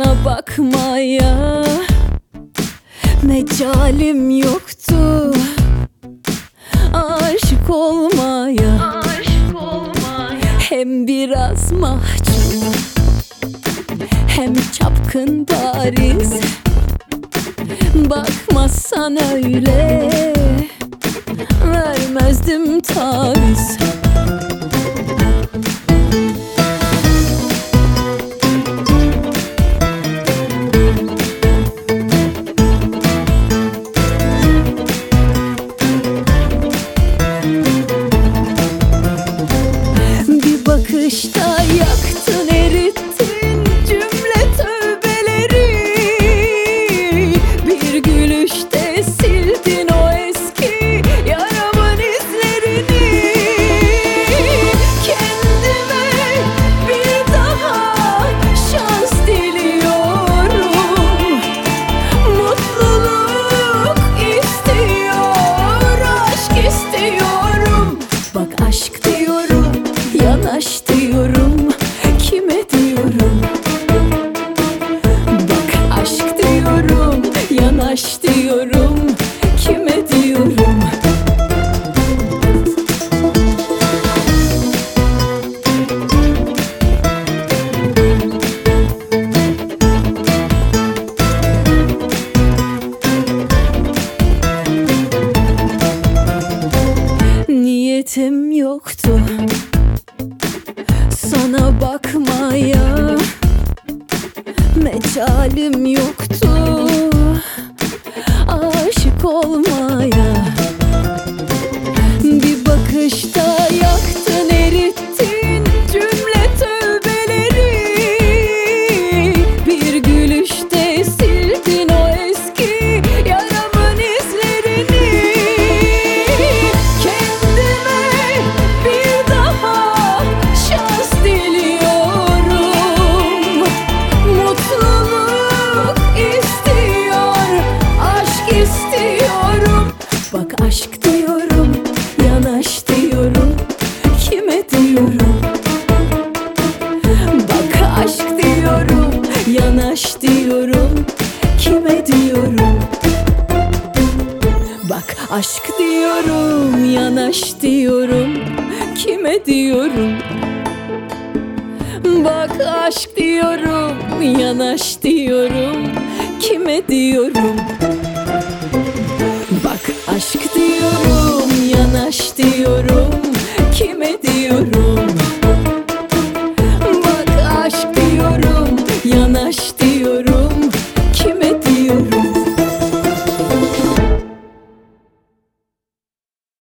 Sana bakmaya. Mecalim yoktu. Aşık olmaya. Hem biraz mahcup Hem çapkın bariz. Bakmazsan öyle yanaş diyorum Kime diyorum? Niyetim yoktu Sana bakmaya Mecalim yoktu yanaş diyorum. Kime diyorum? Bak aşk diyorum yanaş diyorum. Kime diyorum? Bak aşk diyorum yanaş diyorum. Kime diyorum? Bak aşk diyorum yanaş diyorum. Kime diyorum?